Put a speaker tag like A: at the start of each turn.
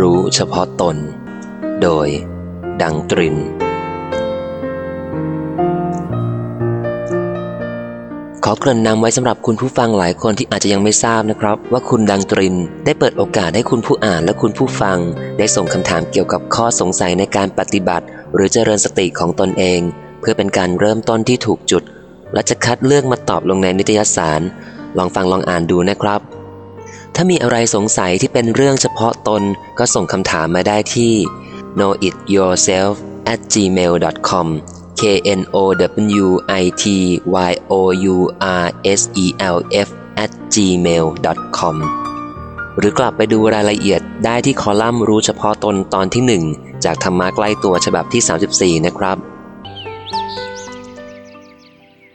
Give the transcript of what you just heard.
A: รู้เฉพาะตน โดย ดังตริน ขอเกริ่นนำไว้สำหรับคุณผู้ฟังหลายคนที่อาจจะยังไม่ทราบนะครับ ว่าคุณดังตรินได้เปิดโอกาสให้คุณผู้อ่านและคุณผู้ฟัง ได้ส่งคำถามเกี่ยวกับข้อสงสัยในการปฏิบัติ หรือเจริญสติของตนเอง เพื่อเป็นการเริ่มต้นที่ถูกจุด และจะคัดเลือกมาตอบลงในนิตยสาร ลองฟังลองอ่านดูนะครับ ถ้ามีอะไรสงสัยที่เป็นเรื่องเฉพาะตนก็ส่งคำถามมาได้ที่ know it yourself at gmail com k n o w i t y o u r s e l f at gmail com หรือกลับไปดูรายละเอียดได้ที่คอลัมน์รู้เฉพาะตนตอนที่ 1 จากธรรมะใกล้ตัวฉบับที่ 34 นะครับ